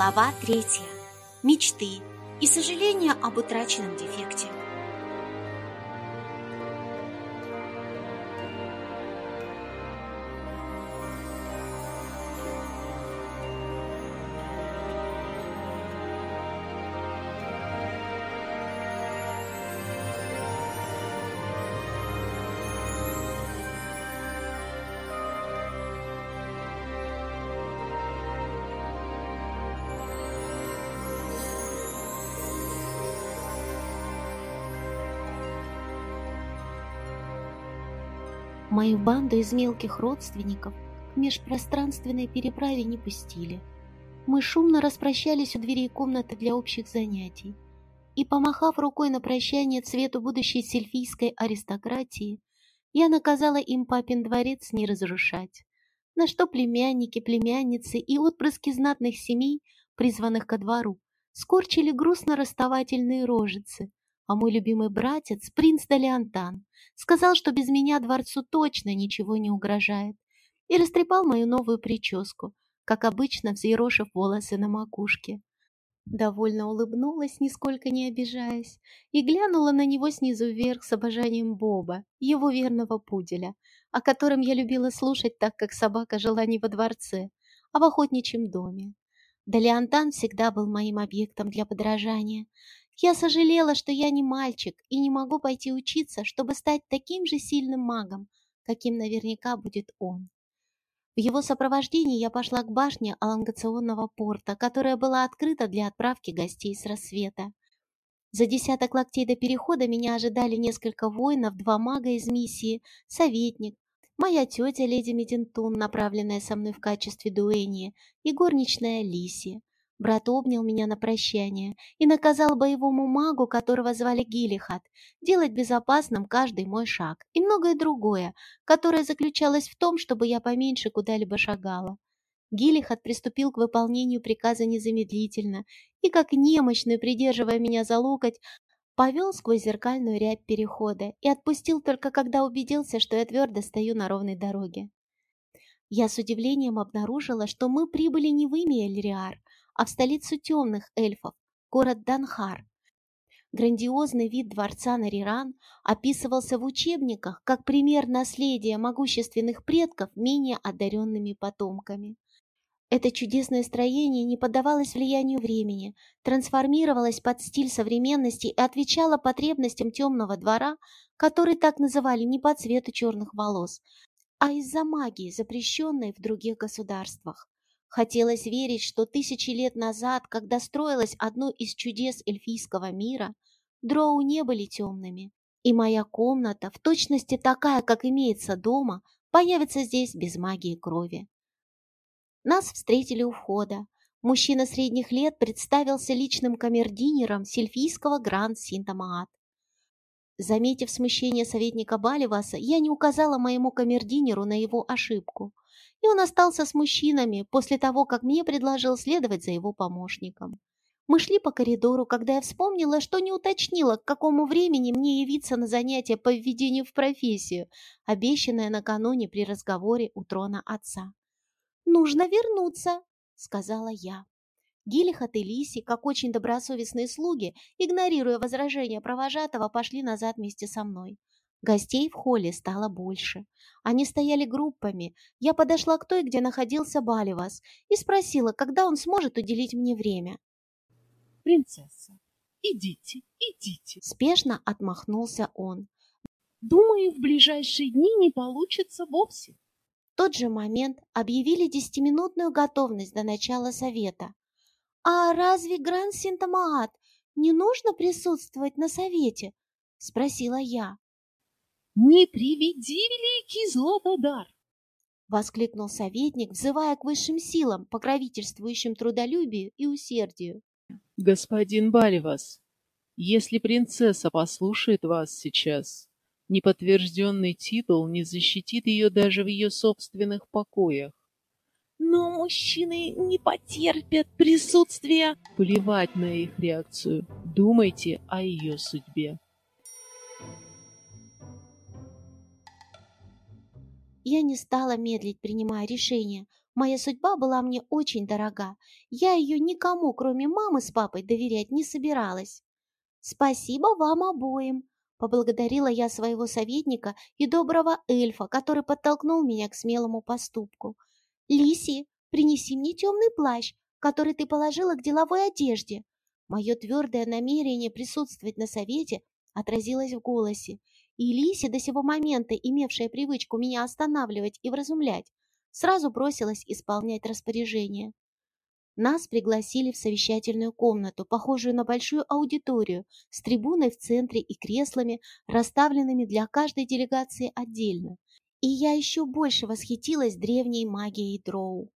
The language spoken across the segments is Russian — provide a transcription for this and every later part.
Глава третья. Мечты и сожаления об утраченном дефекте. Мою банду из мелких родственников к межпространственной переправе не пустили. Мы шумно распрощались у дверей комнаты для общих занятий. И, помахав рукой на прощание цвету будущей сельфийской аристократии, я наказала им папин дворец не разрушать, на что племянники, племянницы и отпрыски знатных семей, призванных ко двору, скорчили грустно-расставательные рожицы, а мой любимый братец, принц Далиантан, сказал, что без меня дворцу точно ничего не угрожает, и растрепал мою новую прическу, как обычно взъерошив волосы на макушке. Довольно улыбнулась, нисколько не обижаясь, и глянула на него снизу вверх с обожанием Боба, его верного пуделя, о котором я любила слушать так, как собака жила не во дворце, а в охотничьем доме. Далиантан всегда был моим объектом для подражания, я сожалела, что я не мальчик и не могу пойти учиться, чтобы стать таким же сильным магом, каким наверняка будет он. В его сопровождении я пошла к башне алангационного порта, которая была открыта для отправки гостей с рассвета. За десяток локтей до перехода меня ожидали несколько воинов, два мага из миссии, советник, моя тетя леди Медентун, направленная со мной в качестве дуэни, и горничная Лиси. Брат обнял меня на прощание и наказал боевому магу, которого звали Гилихат, делать безопасным каждый мой шаг и многое другое, которое заключалось в том, чтобы я поменьше куда-либо шагала. Гилихат приступил к выполнению приказа незамедлительно и, как немощный, придерживая меня за локоть, повел сквозь зеркальную рябь перехода и отпустил только когда убедился, что я твердо стою на ровной дороге. Я с удивлением обнаружила, что мы прибыли не в имя Эльриар, а в столицу темных эльфов, город Данхар. Грандиозный вид дворца Нариран описывался в учебниках как пример наследия могущественных предков менее одаренными потомками. Это чудесное строение не поддавалось влиянию времени, трансформировалось под стиль современности и отвечало потребностям темного двора, который так называли не по цвету черных волос, а из-за магии, запрещенной в других государствах. Хотелось верить, что тысячи лет назад, когда строилось одно из чудес эльфийского мира, дроу не были темными, и моя комната, в точности такая, как имеется дома, появится здесь без магии крови. Нас встретили у входа. Мужчина средних лет представился личным камердинером сельфийского Гранд Синтамаат. Заметив смущение советника Баливаса, я не указала моему камердинеру на его ошибку и он остался с мужчинами после того, как мне предложил следовать за его помощником. Мы шли по коридору, когда я вспомнила, что не уточнила, к какому времени мне явиться на занятие по введению в профессию, обещанное накануне при разговоре у трона отца. «Нужно вернуться», — сказала я. Гилихат и Лиси, как очень добросовестные слуги, игнорируя возражения провожатого, пошли назад вместе со мной. Гостей в холле стало больше. Они стояли группами. Я подошла к той, где находился Баливас, и спросила, когда он сможет уделить мне время. «Принцесса, идите, идите!» Спешно отмахнулся он. «Думаю, в ближайшие дни не получится вовсе». В тот же момент объявили десятиминутную готовность до начала совета. «А разве Гранд Синтамаат не нужно присутствовать на совете?» — спросила я. Не приведи, великий Златодар! Воскликнул советник, взывая к высшим силам, покровительствующим трудолюбию и усердию. Господин Баливас, если принцесса послушает вас сейчас, неподтвержденный титул не защитит ее даже в ее собственных покоях. Но мужчины не потерпят присутствия. Плевать на их реакцию. Думайте о ее судьбе. Я не стала медлить, принимая решение. Моя судьба была мне очень дорога. Я ее никому, кроме мамы с папой, доверять не собиралась. Спасибо вам обоим, поблагодарила я своего советника и доброго эльфа, который подтолкнул меня к смелому поступку. Лиси, принеси мне темный плащ, который ты положила к деловой одежде. Мое твердое намерение присутствовать на совете отразилось в голосе, и Лиси, до сего момента имевшая привычку меня останавливать и вразумлять, сразу бросилась исполнять распоряжение. Нас пригласили в совещательную комнату, похожую на большую аудиторию, с трибуной в центре и креслами, расставленными для каждой делегации отдельно. И я еще больше восхитилась древней магией дроу.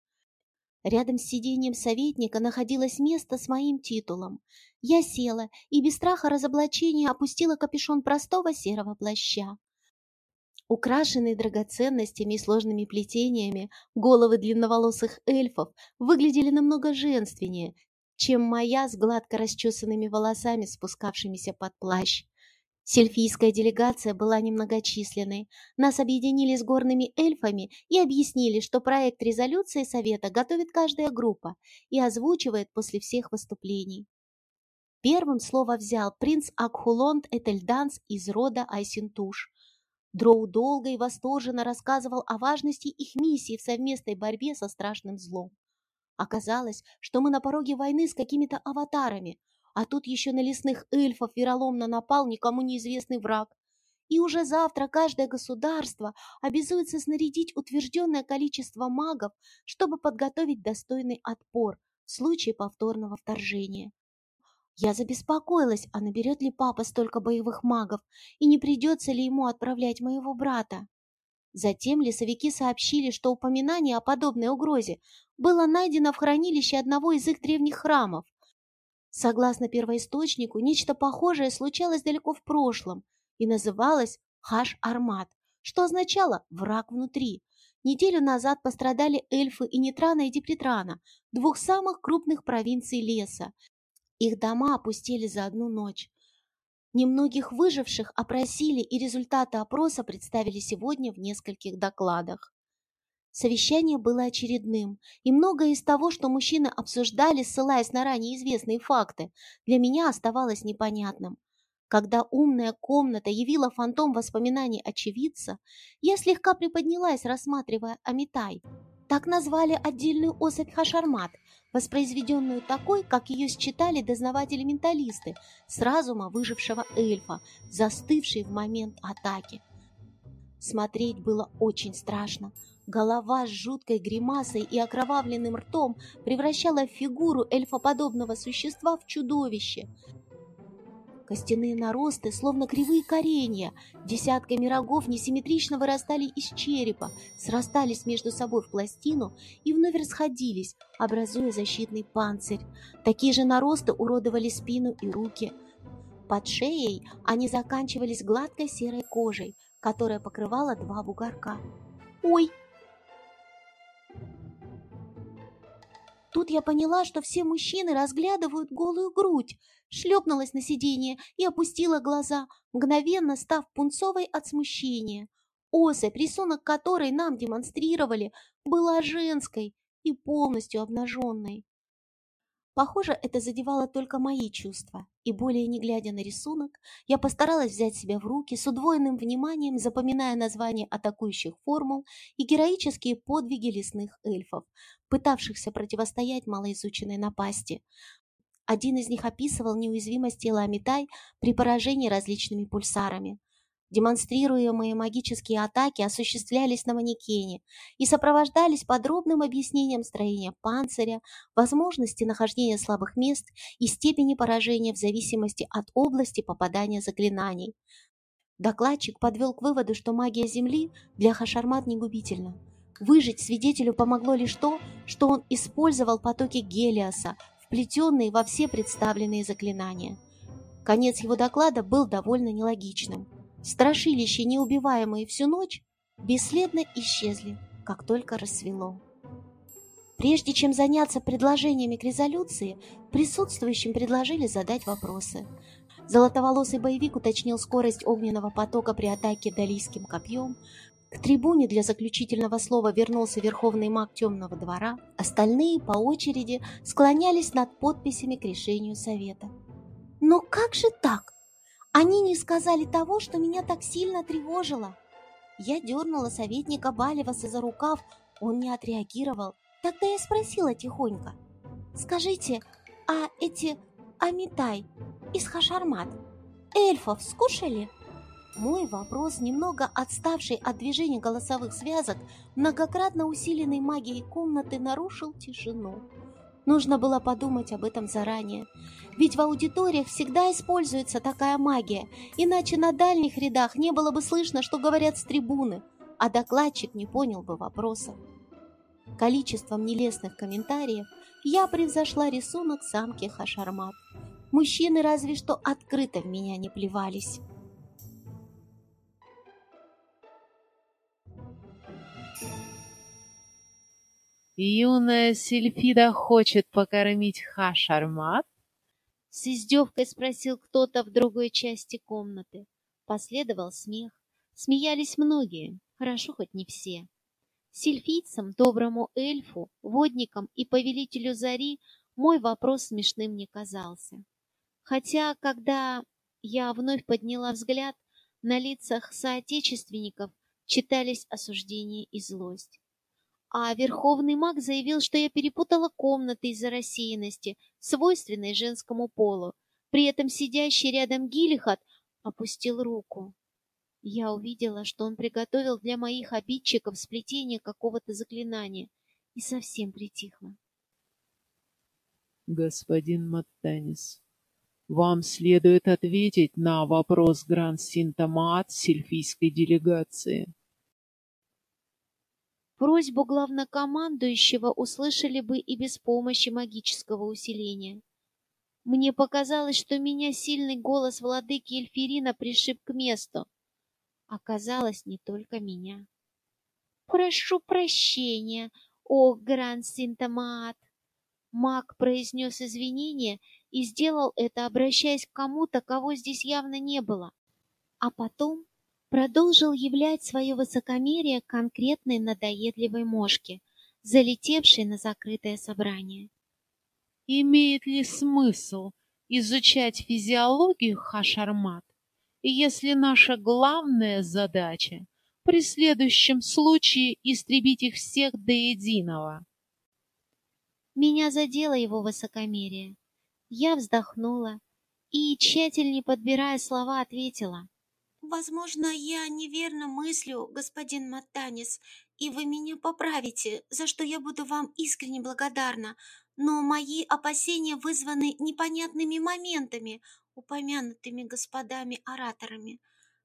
Рядом с сиденьем советника находилось место с моим титулом. Я села и без страха разоблачения опустила капюшон простого серого плаща. Украшенные драгоценностями и сложными плетениями, головы длинноволосых эльфов выглядели намного женственнее, чем моя с гладко расчесанными волосами, спускавшимися под плащ. Сельфийская делегация была немногочисленной. Нас объединили с горными эльфами и объяснили, что проект резолюции Совета готовит каждая группа и озвучивает после всех выступлений. Первым слово взял принц Акхулонд Этельданс из рода Айсинтуш. Дроу долго и восторженно рассказывал о важности их миссии в совместной борьбе со страшным злом. Оказалось, что мы на пороге войны с какими-то аватарами, а тут еще на лесных эльфов вероломно напал никому неизвестный враг. И уже завтра каждое государство обязуется снарядить утвержденное количество магов, чтобы подготовить достойный отпор в случае повторного вторжения. Я забеспокоилась, а наберет ли папа столько боевых магов, и не придется ли ему отправлять моего брата. Затем лесовики сообщили, что упоминание о подобной угрозе было найдено в хранилище одного из их древних храмов. Согласно первоисточнику, нечто похожее случалось далеко в прошлом и называлось Хаш-Армат, что означало «враг внутри». Неделю назад пострадали эльфы и Нитрана и Депритрана, двух самых крупных провинций леса, их дома опустили за одну ночь. Немногих выживших опросили, и результаты опроса представили сегодня в нескольких докладах. Совещание было очередным, и многое из того, что мужчины обсуждали, ссылаясь на ранее известные факты, для меня оставалось непонятным. Когда умная комната явила фантом воспоминаний очевидца, я слегка приподнялась, рассматривая Амитай. Так назвали отдельную особь Хашармат, воспроизведенную такой, как ее считали дознаватели-менталисты с разума выжившего эльфа, застывшей в момент атаки. Смотреть было очень страшно. Голова с жуткой гримасой и окровавленным ртом превращала фигуру эльфоподобного существа в чудовище – Костяные наросты, словно кривые коренья, десятками рогов несимметрично вырастали из черепа, срастались между собой в пластину и вновь расходились, образуя защитный панцирь. Такие же наросты уродовали спину и руки. Под шеей они заканчивались гладкой серой кожей, которая покрывала два бугорка. «Ой!» Тут я поняла, что все мужчины разглядывают голую грудь, шлепнулась на сиденье и опустила глаза, мгновенно став пунцовой от смущения. Особь, рисунок которой нам демонстрировали, была женской и полностью обнаженной. Похоже, это задевало только мои чувства, и более не глядя на рисунок, я постаралась взять себя в руки с удвоенным вниманием, запоминая названия атакующих формул и героические подвиги лесных эльфов, пытавшихся противостоять малоизученной напасти. Один из них описывал неуязвимость тела Амитай при поражении различными пульсарами. Демонстрируемые магические атаки осуществлялись на манекене и сопровождались подробным объяснением строения панциря, возможности нахождения слабых мест и степени поражения в зависимости от области попадания заклинаний. Докладчик подвел к выводу, что магия Земли для Хашармат не губительна. Выжить свидетелю помогло лишь то, что он использовал потоки Гелиоса, вплетенные во все представленные заклинания. Конец его доклада был довольно нелогичным. Страшилища, неубиваемые всю ночь, бесследно исчезли, как только рассвело. Прежде чем заняться предложениями к резолюции, присутствующим предложили задать вопросы. Золотоволосый боевик уточнил скорость огненного потока при атаке далийским копьем, К трибуне для заключительного слова вернулся верховный маг темного двора. Остальные по очереди склонялись над подписями к решению совета. Но как же так? Они не сказали того, что меня так сильно тревожило. Я дернула советника Балеваса за рукав, он не отреагировал. Тогда я спросила тихонько. «Скажите, а эти Амитай из Хашармат эльфов скушали?» Мой вопрос, немного отставший от движения голосовых связок, многократно усиленный магией комнаты, нарушил тишину. Нужно было подумать об этом заранее. Ведь в аудиториях всегда используется такая магия, иначе на дальних рядах не было бы слышно, что говорят с трибуны, а докладчик не понял бы вопроса. Количеством нелестных комментариев я превзошла рисунок самки Хашармат. Мужчины разве что открыто в меня не плевались. Юная Сильфида хочет покормить Хашармат? С издевкой спросил кто-то в другой части комнаты. Последовал смех. Смеялись многие, хорошо хоть не все. Сильфийцам, доброму эльфу, водникам и повелителю зари мой вопрос смешным не казался. Хотя, когда я вновь подняла взгляд, на лицах соотечественников читались осуждение и злость. А верховный маг заявил, что я перепутала комнаты из-за рассеянности, свойственной женскому полу. При этом сидящий рядом Гилихат опустил руку. Я увидела, что он приготовил для моих обидчиков сплетение какого-то заклинания, и совсем притихла. Господин Маттанис, вам следует ответить на вопрос Гранд-Синтомат сельфийской делегации. Просьбу главнокомандующего услышали бы и без помощи магического усиления. Мне показалось, что меня сильный голос владыки Эльфирина пришиб к месту. Оказалось, не только меня. «Прошу прощения, о Гранд-Синтомат!» Маг произнес извинения и сделал это, обращаясь к кому-то, кого здесь явно не было. А потом продолжил являть свое высокомерие конкретной надоедливой мошке, залетевшей на закрытое собрание. Имеет ли смысл изучать физиологию хашармат, если наша главная задача при следующем случае истребить их всех до единого? Меня задело его высокомерие. Я вздохнула и, тщательно подбирая слова, ответила — Возможно, я неверно мыслю, господин Маттанис, и вы меня поправите, за что я буду вам искренне благодарна, но мои опасения вызваны непонятными моментами, упомянутыми господами-ораторами,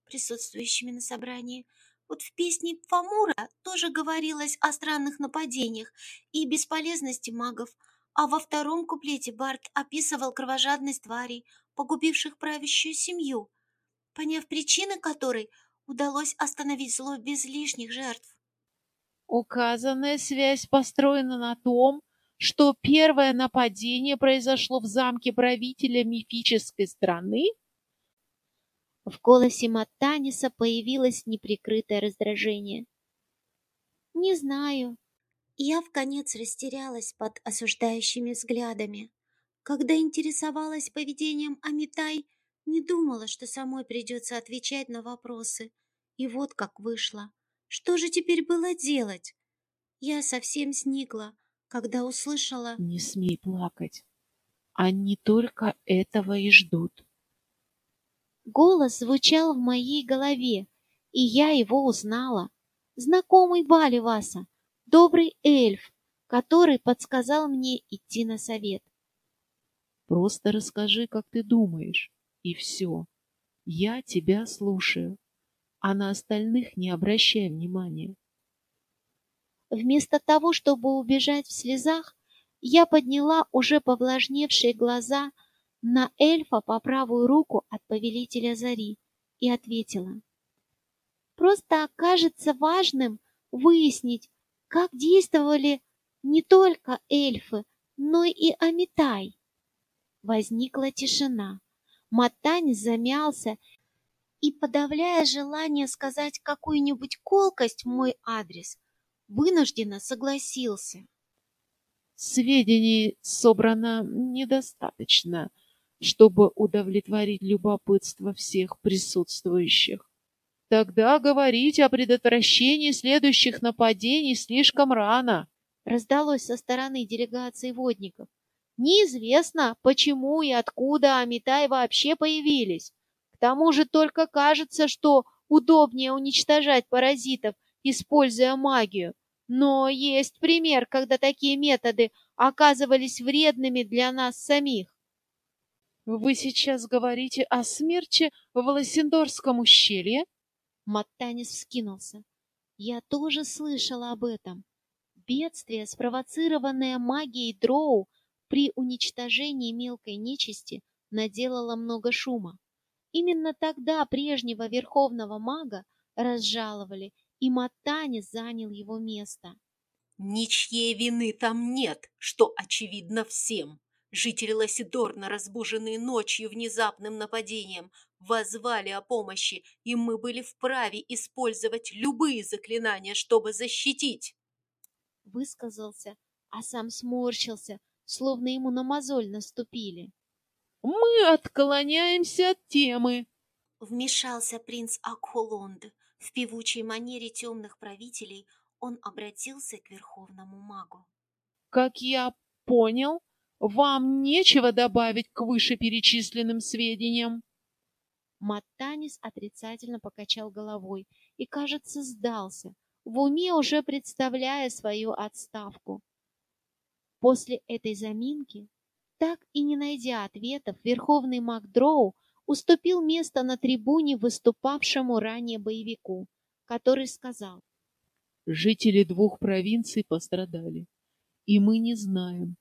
присутствующими на собрании. Вот в песне Фамура тоже говорилось о странных нападениях и бесполезности магов, а во втором куплете Барт описывал кровожадность тварей, погубивших правящую семью – поняв причины которой удалось остановить зло без лишних жертв. Указанная связь построена на том, что первое нападение произошло в замке правителя мифической страны? В голосе Маттаниса появилось неприкрытое раздражение. «Не знаю». Я в конец растерялась под осуждающими взглядами. Когда интересовалась поведением Амитай, не думала, что самой придется отвечать на вопросы. И вот как вышло. Что же теперь было делать? Я совсем сникла, когда услышала... Не смей плакать. Они только этого и ждут. Голос звучал в моей голове, и я его узнала. Знакомый Баливаса, добрый эльф, который подсказал мне идти на совет. Просто расскажи, как ты думаешь и все. Я тебя слушаю, а на остальных не обращай внимания. Вместо того, чтобы убежать в слезах, я подняла уже повлажневшие глаза на эльфа по правую руку от повелителя Зари и ответила. Просто окажется важным выяснить, как действовали не только эльфы, но и Амитай. Возникла тишина. Матань замялся и, подавляя желание сказать какую-нибудь колкость в мой адрес, вынужденно согласился. Сведений собрано недостаточно, чтобы удовлетворить любопытство всех присутствующих. Тогда говорить о предотвращении следующих нападений слишком рано. Раздалось со стороны делегации водников. Неизвестно, почему и откуда Амитай вообще появились. К тому же только кажется, что удобнее уничтожать паразитов, используя магию. Но есть пример, когда такие методы оказывались вредными для нас самих. Вы сейчас говорите о смерти в Лосиндорском ущелье? Маттанис вскинулся. Я тоже слышала об этом. Бедствие, спровоцированное магией дроу при уничтожении мелкой нечисти, наделало много шума. Именно тогда прежнего верховного мага разжаловали, и Матанис занял его место. Ничьей вины там нет, что очевидно всем. Жители Лосидорна, разбуженные ночью внезапным нападением, возвали о помощи, и мы были вправе использовать любые заклинания, чтобы защитить. Высказался, а сам сморщился, словно ему на мозоль наступили. Мы отклоняемся от темы. Вмешался принц Акхолонд. В певучей манере темных правителей он обратился к верховному магу. Как я понял, вам нечего добавить к вышеперечисленным сведениям. Маттанис отрицательно покачал головой и, кажется, сдался, в уме уже представляя свою отставку. После этой заминки так и не найдя ответов, верховный маг Дроу уступил место на трибуне выступавшему ранее боевику, который сказал. Жители двух провинций пострадали, и мы не знаем,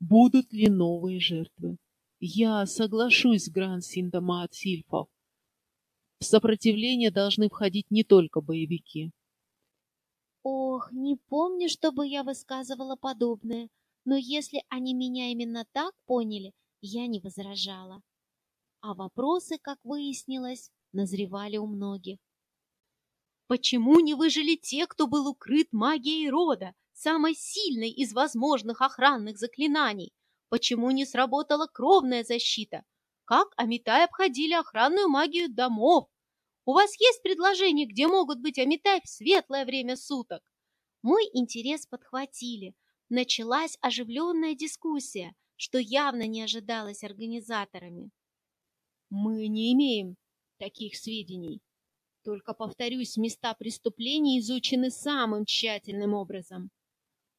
будут ли новые жертвы. Я соглашусь с Гран-Синдома от сильфов. В сопротивление должны входить не только боевики. Ох, не помню, чтобы я высказывала подобное, но если они меня именно так поняли, я не возражала. А вопросы, как выяснилось, назревали у многих. Почему не выжили те, кто был укрыт магией рода, самой сильной из возможных охранных заклинаний? Почему не сработала кровная защита? Как Амитай обходили охранную магию домов? У вас есть предложение, где могут быть Амитай в светлое время суток? Мой интерес подхватили, началась оживленная дискуссия, что явно не ожидалось организаторами. Мы не имеем таких сведений. Только, повторюсь, места преступлений изучены самым тщательным образом.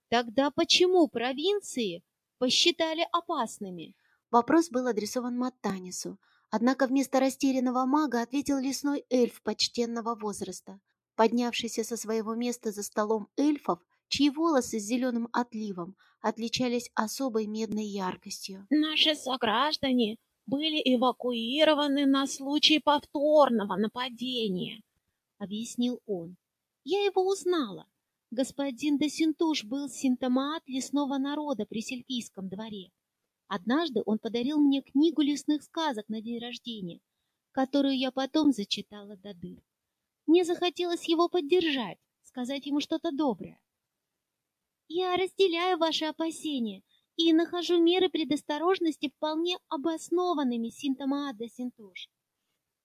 Тогда почему провинции посчитали опасными? Вопрос был адресован Маттанису, однако вместо растерянного мага ответил лесной эльф почтенного возраста. Поднявшийся со своего места за столом эльфов чьи волосы с зеленым отливом отличались особой медной яркостью. Наши сограждане были эвакуированы на случай повторного нападения, объяснил он. Я его узнала. Господин Досинтуш был синтомат лесного народа при Сельфийском дворе. Однажды он подарил мне книгу лесных сказок на день рождения, которую я потом зачитала до дыр. Мне захотелось его поддержать, сказать ему что-то доброе. Я разделяю ваши опасения и нахожу меры предосторожности вполне обоснованными синтомада синтуш.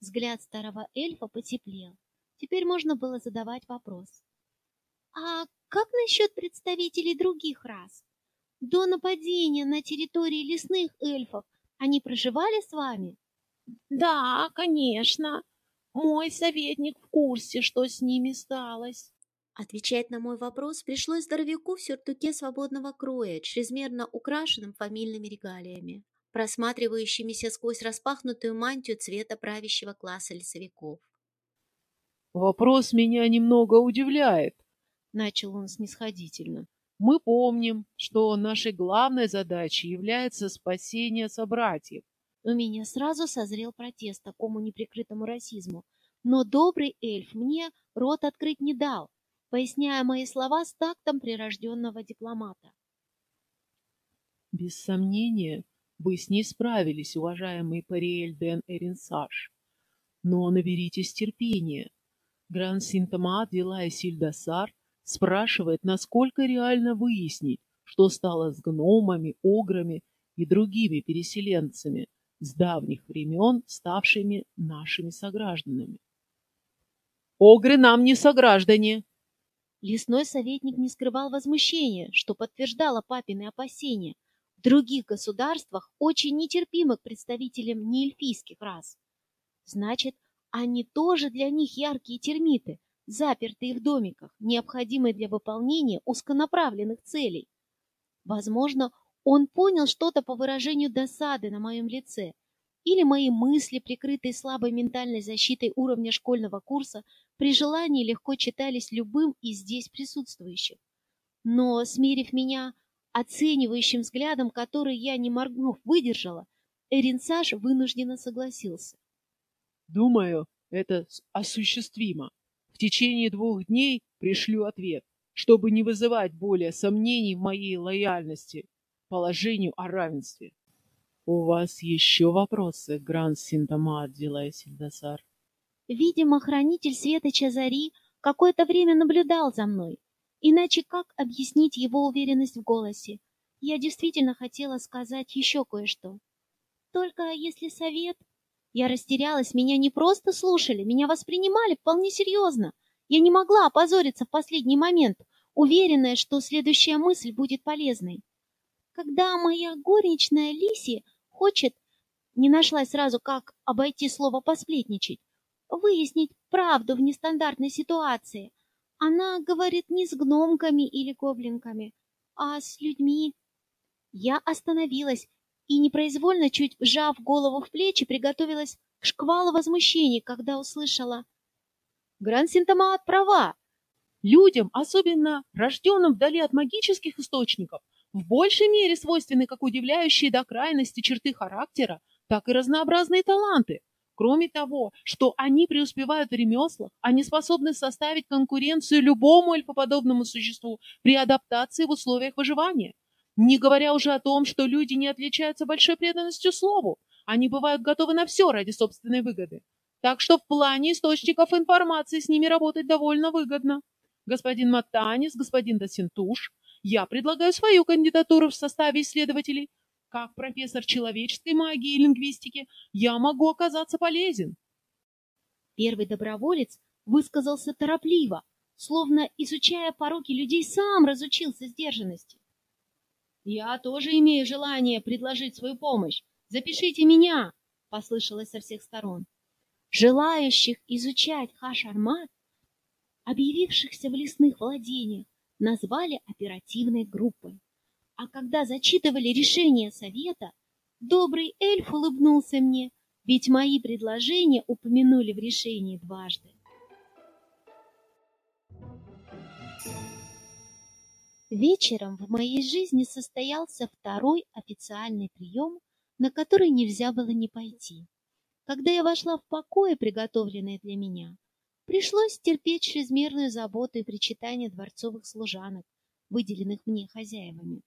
Взгляд старого эльфа потеплел. Теперь можно было задавать вопрос. А как насчет представителей других рас? До нападения на территории лесных эльфов они проживали с вами? Да, конечно. Мой советник в курсе, что с ними сталось. Отвечать на мой вопрос пришлось здоровяку в сюртуке свободного кроя, чрезмерно украшенным фамильными регалиями, просматривающимися сквозь распахнутую мантию цвета правящего класса лесовиков. «Вопрос меня немного удивляет», — начал он снисходительно. «Мы помним, что нашей главной задачей является спасение собратьев». У меня сразу созрел протест такому неприкрытому расизму, но добрый эльф мне рот открыть не дал, поясняя мои слова с тактом прирожденного дипломата. Без сомнения, вы с ней справились, уважаемый Париэль Ден Эринсаж. Но наберитесь терпения. Гран-Синтомат Вилай Сильдасар спрашивает, насколько реально выяснить, что стало с гномами, ограми и другими переселенцами с давних времен, ставшими нашими согражданами. «Огры нам не сограждане!» Лесной советник не скрывал возмущения, что подтверждало папины опасения. В других государствах очень нетерпимы к представителям неэльфийских рас. Значит, они тоже для них яркие термиты, запертые в домиках, необходимые для выполнения узконаправленных целей. Возможно, он понял что-то по выражению досады на моем лице, или мои мысли, прикрытые слабой ментальной защитой уровня школьного курса, при желании легко читались любым из здесь присутствующих. Но, смирив меня оценивающим взглядом, который я, не моргнув, выдержала, Эринсаж вынужденно согласился. Думаю, это осуществимо. В течение двух дней пришлю ответ, чтобы не вызывать более сомнений в моей лояльности положению о равенстве. У вас еще вопросы, Гранд Синтомат, Дилай Сильдасар? Видимо, хранитель света Чазари какое-то время наблюдал за мной. Иначе как объяснить его уверенность в голосе? Я действительно хотела сказать еще кое-что. Только если совет... Я растерялась, меня не просто слушали, меня воспринимали вполне серьезно. Я не могла опозориться в последний момент, уверенная, что следующая мысль будет полезной. Когда моя горничная Лиси хочет, не нашла сразу, как обойти слово «посплетничать», выяснить правду в нестандартной ситуации. Она говорит не с гномками или гоблинками, а с людьми. Я остановилась и, непроизвольно чуть вжав голову в плечи, приготовилась к шквалу возмущений, когда услышала. Гран-Синтомаат права. Людям, особенно рожденным вдали от магических источников, в большей мере свойственны как удивляющие до крайности черты характера, так и разнообразные таланты. Кроме того, что они преуспевают в ремеслах, они способны составить конкуренцию любому эльфоподобному существу при адаптации в условиях выживания. Не говоря уже о том, что люди не отличаются большой преданностью слову, они бывают готовы на все ради собственной выгоды. Так что в плане источников информации с ними работать довольно выгодно. Господин Матанис, господин Досинтуш, я предлагаю свою кандидатуру в составе исследователей. Как профессор человеческой магии и лингвистики я могу оказаться полезен. Первый доброволец высказался торопливо, словно, изучая пороки людей, сам разучился сдержанности. «Я тоже имею желание предложить свою помощь. Запишите меня!» — послышалось со всех сторон. Желающих изучать Хашармат, объявившихся в лесных владениях, назвали оперативной группой. А когда зачитывали решение совета, добрый эльф улыбнулся мне, ведь мои предложения упомянули в решении дважды. Вечером в моей жизни состоялся второй официальный прием, на который нельзя было не пойти. Когда я вошла в покои, приготовленные для меня, Пришлось терпеть чрезмерную заботу и причитания дворцовых служанок, выделенных мне хозяевами.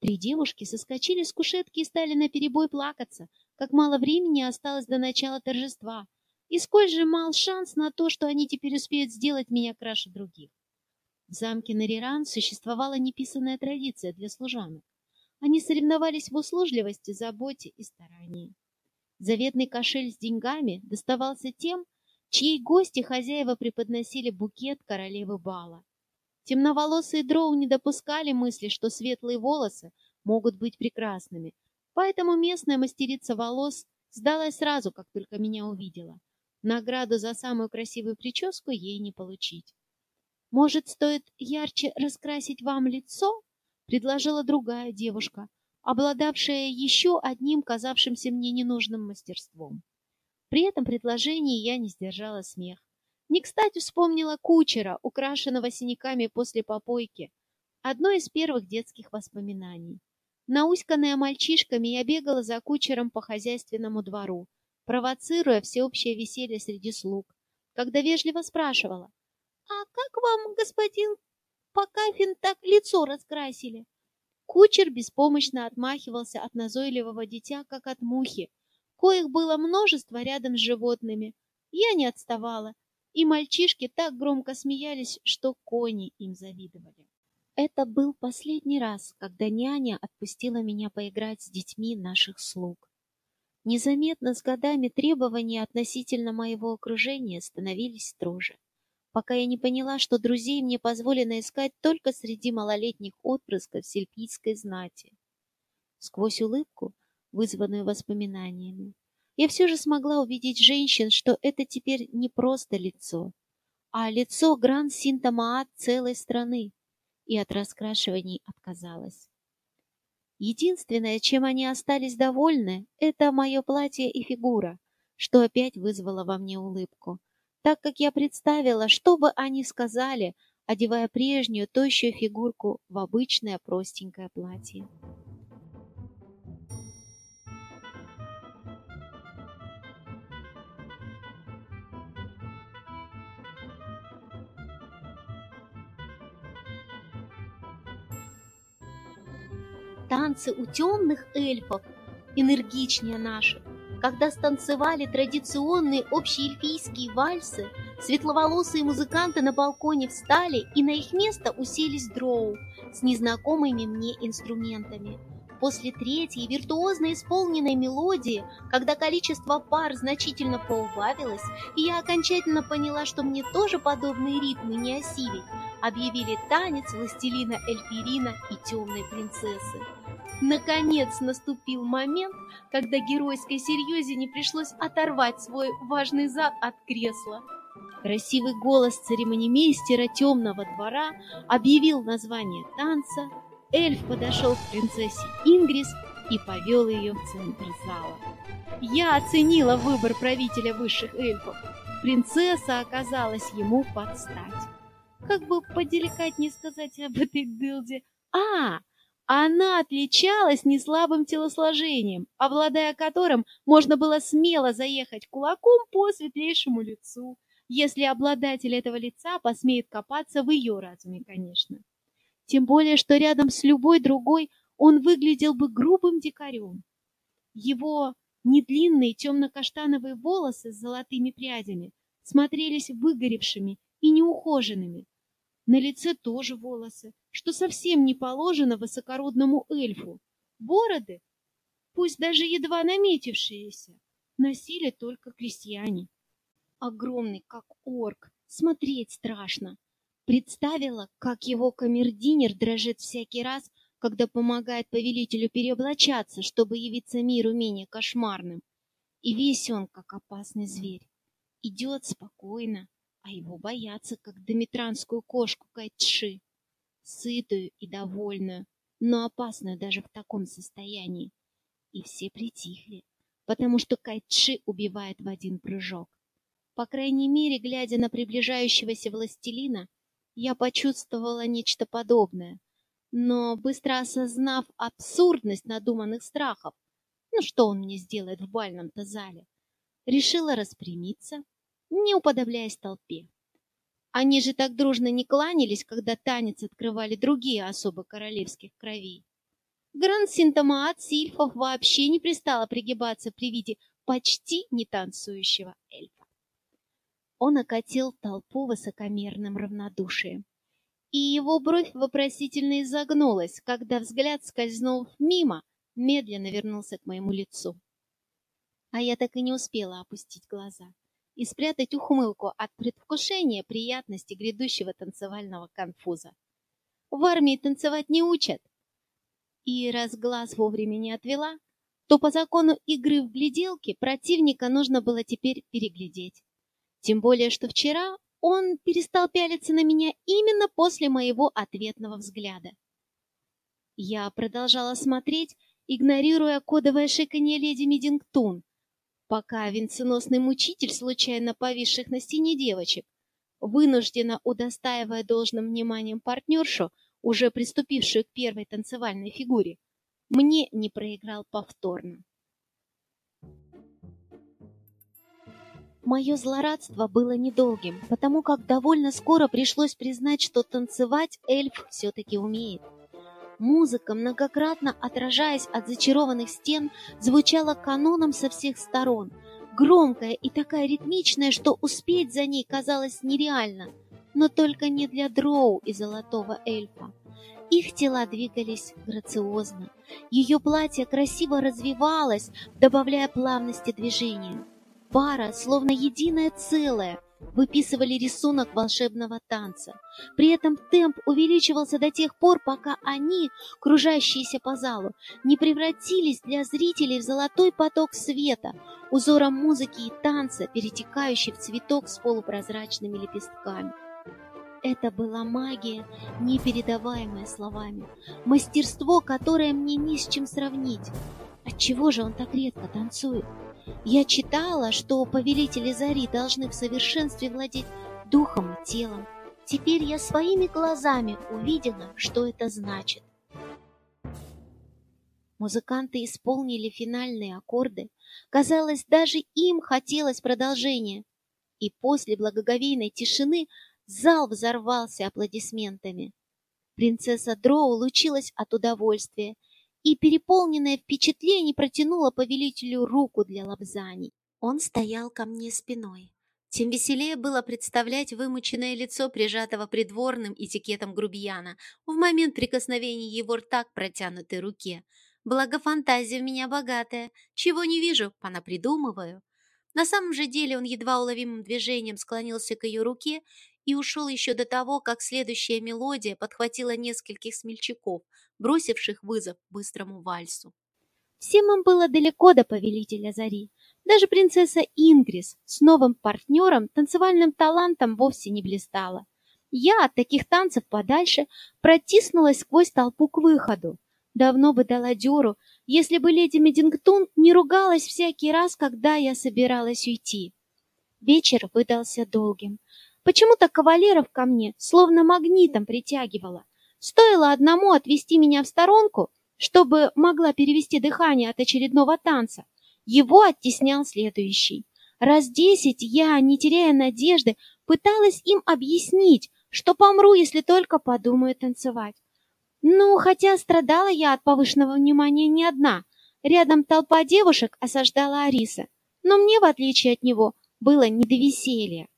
Три девушки соскочили с кушетки и стали наперебой плакаться, как мало времени осталось до начала торжества, и сколь же мал шанс на то, что они теперь успеют сделать меня краше других. В замке Нариран существовала неписанная традиция для служанок. Они соревновались в услужливости, заботе и старании. Заветный кошель с деньгами доставался тем, чьей гости хозяева преподносили букет королевы бала. Темноволосые дроу не допускали мысли, что светлые волосы могут быть прекрасными, поэтому местная мастерица волос сдалась сразу, как только меня увидела. Награду за самую красивую прическу ей не получить. «Может, стоит ярче раскрасить вам лицо?» — предложила другая девушка, обладавшая еще одним казавшимся мне ненужным мастерством. При этом предложении я не сдержала смех. Не кстати вспомнила кучера, украшенного синяками после попойки. Одно из первых детских воспоминаний. Науськанная мальчишками, я бегала за кучером по хозяйственному двору, провоцируя всеобщее веселье среди слуг, когда вежливо спрашивала, «А как вам, господин Покафин, так лицо раскрасили?» Кучер беспомощно отмахивался от назойливого дитя, как от мухи, коих было множество рядом с животными. Я не отставала, и мальчишки так громко смеялись, что кони им завидовали. Это был последний раз, когда няня отпустила меня поиграть с детьми наших слуг. Незаметно с годами требования относительно моего окружения становились строже, пока я не поняла, что друзей мне позволено искать только среди малолетних отпрысков сельпийской знати. Сквозь улыбку, вызванную воспоминаниями, я все же смогла увидеть женщин, что это теперь не просто лицо, а лицо Гран-Синтамаат целой страны, и от раскрашиваний отказалась. Единственное, чем они остались довольны, это мое платье и фигура, что опять вызвало во мне улыбку, так как я представила, что бы они сказали, одевая прежнюю тощую фигурку в обычное простенькое платье. Танцы у темных эльфов энергичнее наших. Когда станцевали традиционные общеэльфийские вальсы, светловолосые музыканты на балконе встали и на их место уселись дроу с незнакомыми мне инструментами. После третьей виртуозно исполненной мелодии, когда количество пар значительно поубавилось, и я окончательно поняла, что мне тоже подобные ритмы не осилить, объявили танец властелина Эльфирина и темной принцессы. Наконец наступил момент, когда геройской Серьезине пришлось оторвать свой важный зад от кресла. Красивый голос церемонимейстера темного двора объявил название танца, эльф подошел к принцессе Ингрис и повел ее в центр зала. Я оценила выбор правителя высших эльфов. Принцесса оказалась ему под стать. Как бы поделикатнее сказать об этой дылде. А, она отличалась неслабым телосложением, обладая которым можно было смело заехать кулаком по светлейшему лицу, если обладатель этого лица посмеет копаться в ее разуме, конечно. Тем более, что рядом с любой другой он выглядел бы грубым дикарем. Его недлинные темно-каштановые волосы с золотыми прядями смотрелись выгоревшими и неухоженными, на лице тоже волосы, что совсем не положено высокородному эльфу. Бороды, пусть даже едва наметившиеся, носили только крестьяне. Огромный, как орк, смотреть страшно. Представила, как его камердинер дрожит всякий раз, когда помогает повелителю переоблачаться, чтобы явиться миру менее кошмарным. И весь он, как опасный зверь, идет спокойно, а его боятся, как дометранскую кошку Кайтши, сытую и довольную, но опасную даже в таком состоянии. И все притихли, потому что Кайтши убивает в один прыжок. По крайней мере, глядя на приближающегося властелина, я почувствовала нечто подобное, но быстро осознав абсурдность надуманных страхов, ну что он мне сделает в бальном-то зале, решила распрямиться не уподобляясь толпе. Они же так дружно не кланялись, когда танец открывали другие особы королевских кровей. Гранд-синтомаат Сильфов вообще не пристала пригибаться при виде почти не танцующего эльфа. Он окатил толпу высокомерным равнодушием, и его бровь вопросительно изогнулась, когда взгляд, скользнув мимо, медленно вернулся к моему лицу. А я так и не успела опустить глаза и спрятать ухмылку от предвкушения приятности грядущего танцевального конфуза. В армии танцевать не учат. И раз глаз вовремя не отвела, то по закону игры в гляделки противника нужно было теперь переглядеть. Тем более, что вчера он перестал пялиться на меня именно после моего ответного взгляда. Я продолжала смотреть, игнорируя кодовое шиканье леди Мидингтон, пока венценосный мучитель, случайно повисших на стене девочек, вынужденно удостаивая должным вниманием партнершу, уже приступившую к первой танцевальной фигуре, мне не проиграл повторно. Мое злорадство было недолгим, потому как довольно скоро пришлось признать, что танцевать эльф все-таки умеет. Музыка, многократно отражаясь от зачарованных стен, звучала каноном со всех сторон, громкая и такая ритмичная, что успеть за ней казалось нереально, но только не для дроу и золотого эльфа. Их тела двигались грациозно, ее платье красиво развивалось, добавляя плавности движения. Пара, словно единое целое, выписывали рисунок волшебного танца. При этом темп увеличивался до тех пор, пока они, кружащиеся по залу, не превратились для зрителей в золотой поток света, узором музыки и танца, перетекающий в цветок с полупрозрачными лепестками. Это была магия, непередаваемая словами, мастерство, которое мне ни с чем сравнить. Отчего же он так редко танцует? Я читала, что повелители Зари должны в совершенстве владеть духом и телом. Теперь я своими глазами увидела, что это значит. Музыканты исполнили финальные аккорды. Казалось, даже им хотелось продолжения. И после благоговейной тишины зал взорвался аплодисментами. Принцесса Дроу лучилась от удовольствия и, переполненная впечатлений, протянула повелителю руку для лобзаний. Он стоял ко мне спиной. Тем веселее было представлять вымученное лицо прижатого придворным этикетом грубияна в момент прикосновения его рта к протянутой руке. Благо фантазия у меня богатая, чего не вижу, понапридумываю. На самом же деле он едва уловимым движением склонился к ее руке и ушел еще до того, как следующая мелодия подхватила нескольких смельчаков, бросивших вызов быстрому вальсу. Всем им было далеко до повелителя Зари. Даже принцесса Ингрис с новым партнером танцевальным талантом вовсе не блистала. Я от таких танцев подальше протиснулась сквозь толпу к выходу. Давно бы дала дёру, если бы леди Медингтон не ругалась всякий раз, когда я собиралась уйти. Вечер выдался долгим. Почему-то кавалеров ко мне словно магнитом притягивало. Стоило одному отвести меня в сторонку, чтобы могла перевести дыхание от очередного танца. Его оттеснял следующий. Раз десять я, не теряя надежды, пыталась им объяснить, что помру, если только подумаю танцевать. Ну, хотя страдала я от повышенного внимания не одна. Рядом толпа девушек осаждала Ариса. Но мне, в отличие от него, было не до веселья.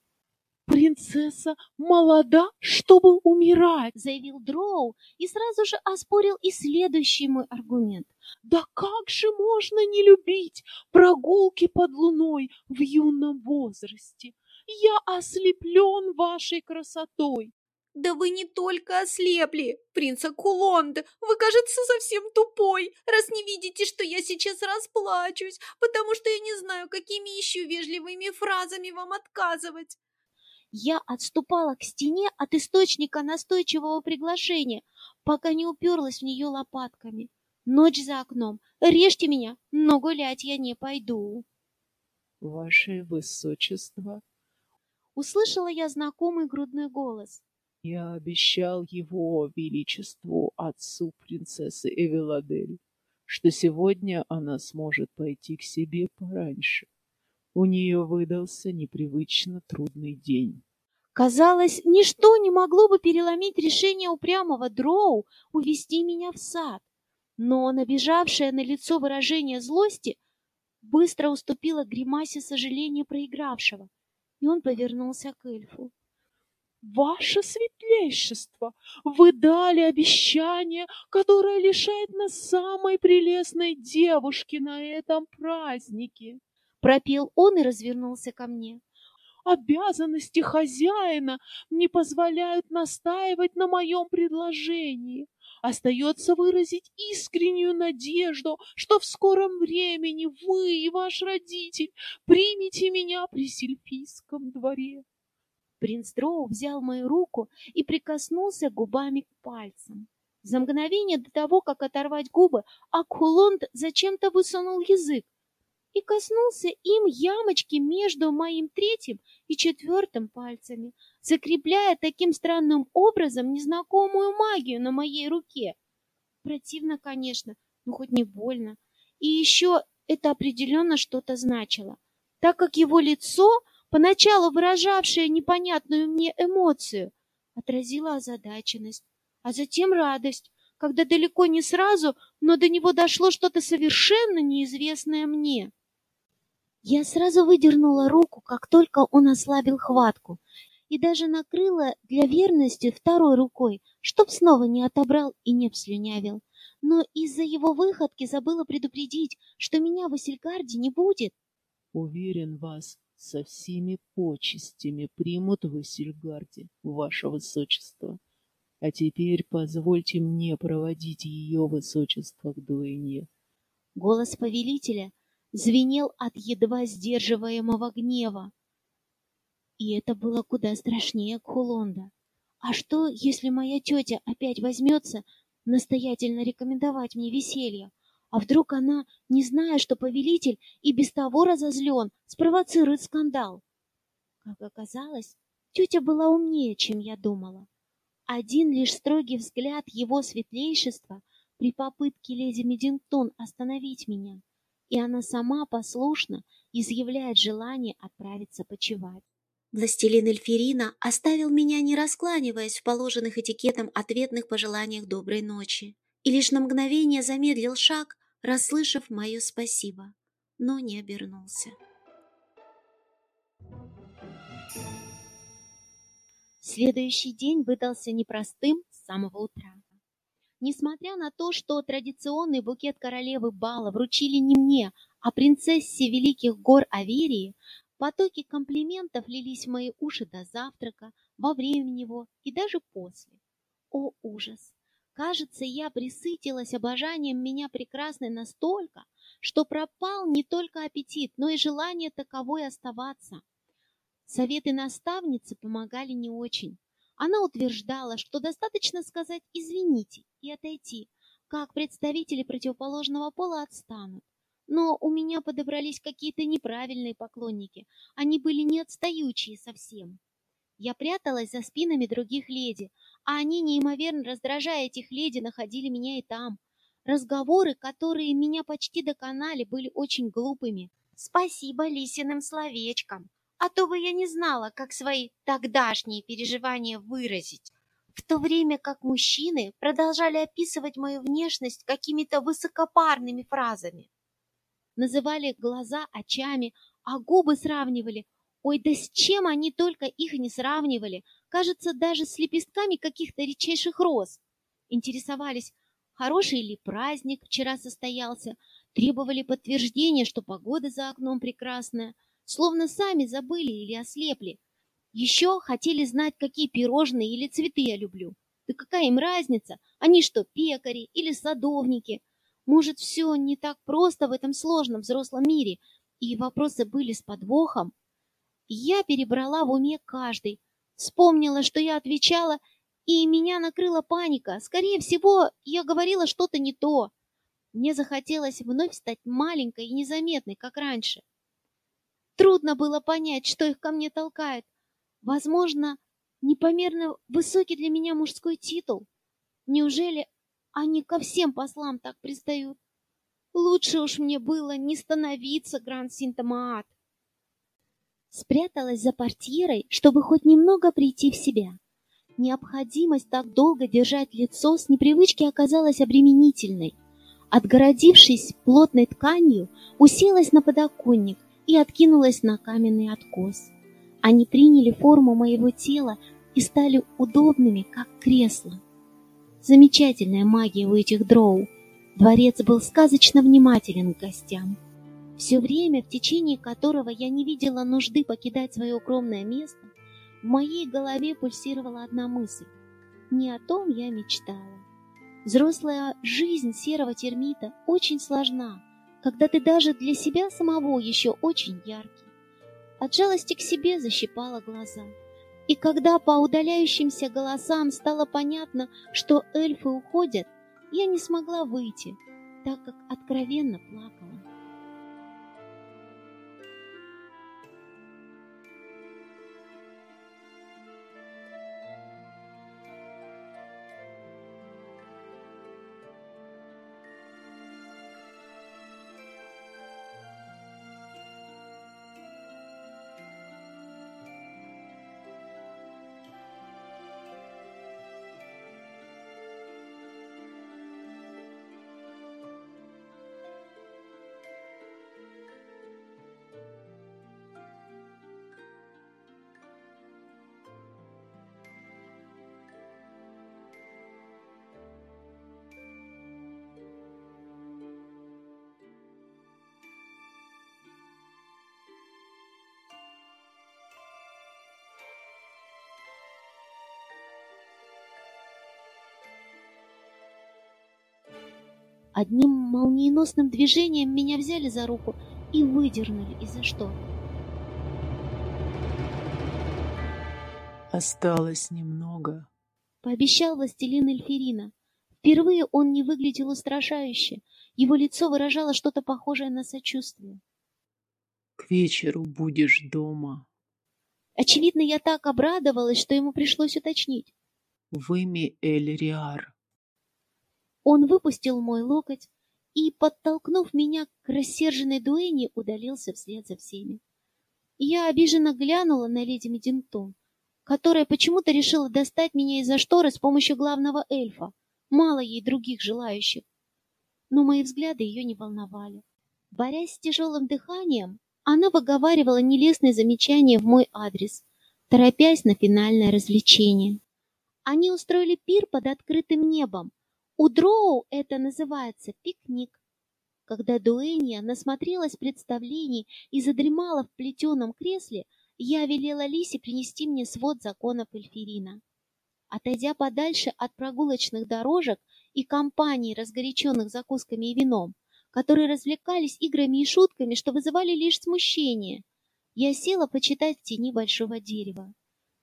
«Принцесса молода, чтобы умирать», — заявил Дроу и сразу же оспорил и следующий мой аргумент. «Да как же можно не любить прогулки под луной в юном возрасте? Я ослеплен вашей красотой». «Да вы не только ослепли, принца Кулонда, вы, кажется, совсем тупой, раз не видите, что я сейчас расплачусь, потому что я не знаю, какими еще вежливыми фразами вам отказывать». Я отступала к стене от источника настойчивого приглашения, пока не уперлась в нее лопатками. Ночь за окном. Режьте меня, но гулять я не пойду. Ваше Высочество. Услышала я знакомый грудной голос. Я обещал его величеству, отцу принцессы Эвеладель, что сегодня она сможет пойти к себе пораньше. У нее выдался непривычно трудный день. Казалось, ничто не могло бы переломить решение упрямого Дроу увести меня в сад. Но набежавшее на лицо выражение злости быстро уступило гримасе сожаления проигравшего, и он повернулся к эльфу. Ваше светлейшество, вы дали обещание, которое лишает нас самой прелестной девушки на этом празднике. Пропел он и развернулся ко мне. Обязанности хозяина не позволяют настаивать на моем предложении. Остается выразить искреннюю надежду, что в скором времени вы и ваш родитель примете меня при Сильфийском дворе. Принц Дроу взял мою руку и прикоснулся губами к пальцам. За мгновение до того, как оторвать губы, Акхулонд зачем-то высунул язык и коснулся им ямочки между моим третьим и четвертым пальцами, закрепляя таким странным образом незнакомую магию на моей руке. Противно, конечно, но хоть не больно. И еще это определенно что-то значило, так как его лицо, поначалу выражавшее непонятную мне эмоцию, отразило озадаченность, а затем радость, когда далеко не сразу, но до него дошло что-то совершенно неизвестное мне. Я сразу выдернула руку, как только он ослабил хватку, и даже накрыла для верности второй рукой, чтоб снова не отобрал и не обслюнявил. Но из-за его выходки забыла предупредить, что меня в Эссельгарде не будет. Уверен, вас со всеми почестями примут в Эссельгарде, ваше высочество. А теперь позвольте мне проводить ее высочество к дуэне. Голос повелителя звенел от едва сдерживаемого гнева. И это было куда страшнее Кхулонда. А что, если моя тетя опять возьмется настоятельно рекомендовать мне веселье? А вдруг она, не зная, что повелитель и без того разозлен, спровоцирует скандал? Как оказалось, тетя была умнее, чем я думала. Один лишь строгий взгляд его светлейшества при попытке леди Медингтон остановить меня, и она сама послушно изъявляет желание отправиться почевать. Властелин Эльфирина оставил меня, не раскланиваясь в положенных этикетом ответных пожеланиях доброй ночи, и лишь на мгновение замедлил шаг, расслышав мое спасибо, но не обернулся. Следующий день выдался непростым с самого утра. Несмотря на то, что традиционный букет королевы бала вручили не мне, а принцессе Великих гор Аверии, Потоки комплиментов лились в мои уши до завтрака, во время него и даже после. О, ужас! Кажется, я присытилась обожанием меня прекрасной настолько, что пропал не только аппетит, но и желание таковой оставаться. Советы наставницы помогали не очень. Она утверждала, что достаточно сказать «извините» и отойти, как представители противоположного пола отстанут. Но у меня подобрались какие-то неправильные поклонники. Они были не отстающие совсем. Я пряталась за спинами других леди, а они, неимоверно раздражая этих леди, находили меня и там. Разговоры, которые меня почти доконали, были очень глупыми. Спасибо лисиным словечкам, а то бы я не знала, как свои тогдашние переживания выразить. В то время как мужчины продолжали описывать мою внешность какими-то высокопарными фразами называли глаза очами, а губы сравнивали. Ой, да с чем они только их не сравнивали? Кажется, даже с лепестками каких-то редчайших роз. Интересовались, хороший ли праздник вчера состоялся, требовали подтверждения, что погода за окном прекрасная, словно сами забыли или ослепли. Еще хотели знать, какие пирожные или цветы я люблю. Да какая им разница? Они что, пекари или садовники? Может, все не так просто в этом сложном взрослом мире, и вопросы были с подвохом? Я перебрала в уме каждый, вспомнила, что я отвечала, и меня накрыла паника. Скорее всего, я говорила что-то не то. Мне захотелось вновь стать маленькой и незаметной, как раньше. Трудно было понять, что их ко мне толкает. Возможно, непомерно высокий для меня мужской титул. Неужели они ко всем послам так пристают. Лучше уж мне было не становиться Гранд-Синтомаат. Спряталась за портьерой, чтобы хоть немного прийти в себя. Необходимость так долго держать лицо с непривычки оказалась обременительной. Отгородившись плотной тканью, уселась на подоконник и откинулась на каменный откос. Они приняли форму моего тела и стали удобными, как кресло. Замечательная магия у этих дроу. Дворец был сказочно внимателен к гостям. Все время, в течение которого я не видела нужды покидать свое укромное место, в моей голове пульсировала одна мысль. Не о том я мечтала. Взрослая жизнь серого термита очень сложна, когда ты даже для себя самого еще очень яркий. От жалости к себе защипала глаза. И когда по удаляющимся голосам стало понятно, что эльфы уходят, я не смогла выйти, так как откровенно плакала. Одним молниеносным движением меня взяли за руку и выдернули из-за штор. Осталось немного. Пообещал властелин Эльфирина. Впервые он не выглядел устрашающе. Его лицо выражало что-то похожее на сочувствие. К вечеру будешь дома. Очевидно, я так обрадовалась, что ему пришлось уточнить. В имя Эль-Риар. Он выпустил мой локоть и, подтолкнув меня к рассерженной дуэне, удалился вслед за всеми. Я обиженно глянула на леди Медингтон которая почему-то решила достать меня из-за шторы с помощью главного эльфа. Мало ей других желающих. Но мои взгляды ее не волновали. Борясь с тяжелым дыханием, она выговаривала нелестные замечания в мой адрес, торопясь на финальное развлечение. Они устроили пир под открытым небом. У Дроу это называется пикник. Когда Дуэнья насмотрелась представлений и задремала в плетеном кресле, я велела Лисе принести мне свод законов Эльфирина. Отойдя подальше от прогулочных дорожек и компаний, разгоряченных закусками и вином, которые развлекались играми и шутками, что вызывали лишь смущение, я села почитать в тени большого дерева.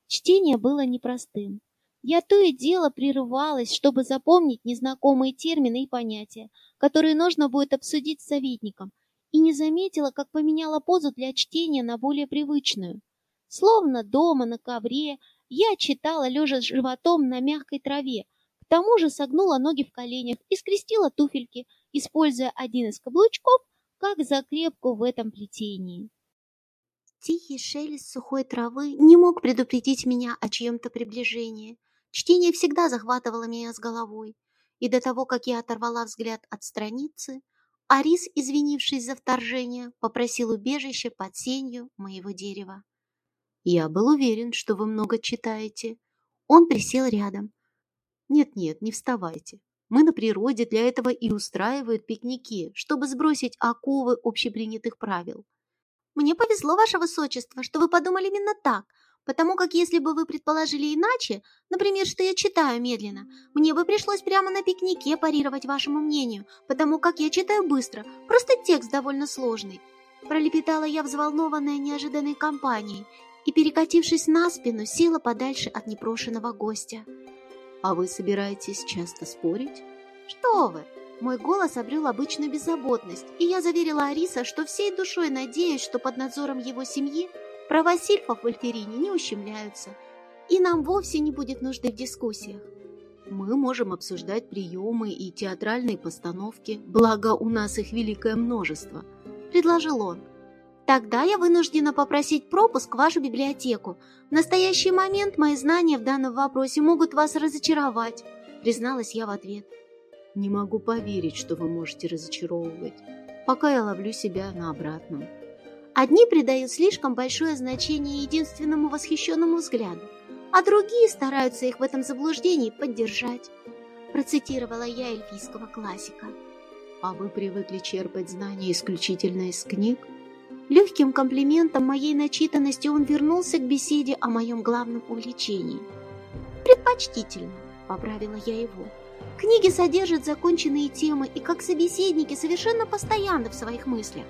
Чтение было непростым. Я то и дело прерывалась, чтобы запомнить незнакомые термины и понятия, которые нужно будет обсудить с советником, и не заметила, как поменяла позу для чтения на более привычную. Словно дома на ковре я читала, лежа животом на мягкой траве, к тому же согнула ноги в коленях и скрестила туфельки, используя один из каблучков как закрепку в этом плетении. Тихий шелест сухой травы не мог предупредить меня о чьем-то приближении. Чтение всегда захватывало меня с головой, и до того, как я оторвала взгляд от страницы, Арис, извинившись за вторжение, попросил убежище под сенью моего дерева. «Я был уверен, что вы много читаете». Он присел рядом. «Нет-нет, не вставайте. Мы на природе для этого и устраивают пикники, чтобы сбросить оковы общепринятых правил. Мне повезло, ваше высочество, что вы подумали именно так, потому как если бы вы предположили иначе, например, что я читаю медленно, мне бы пришлось прямо на пикнике парировать вашему мнению, потому как я читаю быстро, просто текст довольно сложный. Пролепетала я взволнованная неожиданной компанией и, перекатившись на спину, села подальше от непрошенного гостя. «А вы собираетесь часто спорить?» «Что вы!» Мой голос обрел обычную беззаботность, и я заверила Ариса, что всей душой надеюсь, что под надзором его семьи права сильфов в Альферине не ущемляются, и нам вовсе не будет нужды в дискуссиях. Мы можем обсуждать приемы и театральные постановки, благо у нас их великое множество, предложил он. Тогда я вынуждена попросить пропуск в вашу библиотеку. В настоящий момент мои знания в данном вопросе могут вас разочаровать, призналась я в ответ. Не могу поверить, что вы можете разочаровывать, пока я ловлю себя на обратном. Одни придают слишком большое значение единственному восхищенному взгляду, а другие стараются их в этом заблуждении поддержать. Процитировала я эльфийского классика. А вы привыкли черпать знания исключительно из книг? Легким комплиментом моей начитанности он вернулся к беседе о моем главном увлечении. «Предпочтительно», — поправила я его. «Книги содержат законченные темы и как собеседники совершенно постоянны в своих мыслях.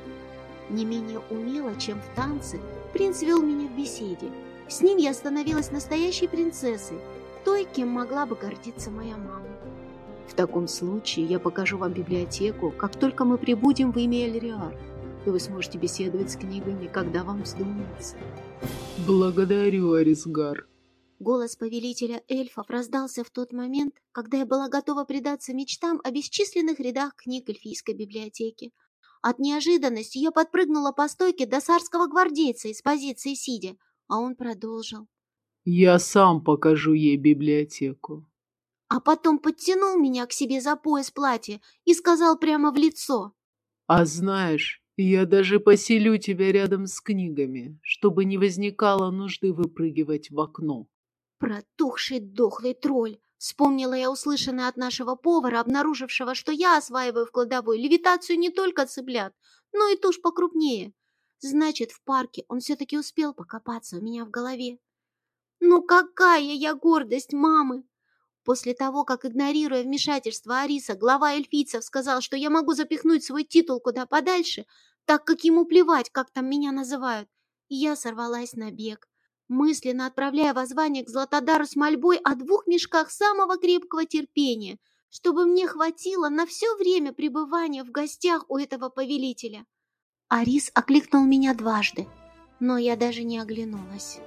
Не менее умело, чем в танце, принц вел меня в беседе. С ним я становилась настоящей принцессой, той, кем могла бы гордиться моя мама. В таком случае я покажу вам библиотеку, как только мы прибудем в имя Эльриар и вы сможете беседовать с книгами, когда вам вздумается. Благодарю, Арисгар. Голос повелителя эльфов раздался в тот момент, когда я была готова предаться мечтам о бесчисленных рядах книг эльфийской библиотеки. От неожиданности я подпрыгнула по стойке до царского гвардейца из позиции сидя, а он продолжил. «Я сам покажу ей библиотеку». А потом подтянул меня к себе за пояс платья и сказал прямо в лицо. «А знаешь, я даже поселю тебя рядом с книгами, чтобы не возникало нужды выпрыгивать в окно. Протухший дохлый тролль. Вспомнила я услышанное от нашего повара, обнаружившего, что я осваиваю в кладовой левитацию не только цыплят, но и тушь покрупнее. Значит, в парке он все-таки успел покопаться у меня в голове. Ну какая я гордость мамы! После того, как, игнорируя вмешательство Ариса, глава эльфийцев сказал, что я могу запихнуть свой титул куда подальше, так как ему плевать, как там меня называют, я сорвалась на бег, мысленно отправляя воззвание к Златодару с мольбой о двух мешках самого крепкого терпения, чтобы мне хватило на все время пребывания в гостях у этого повелителя. Арис окликнул меня дважды, но я даже не оглянулась.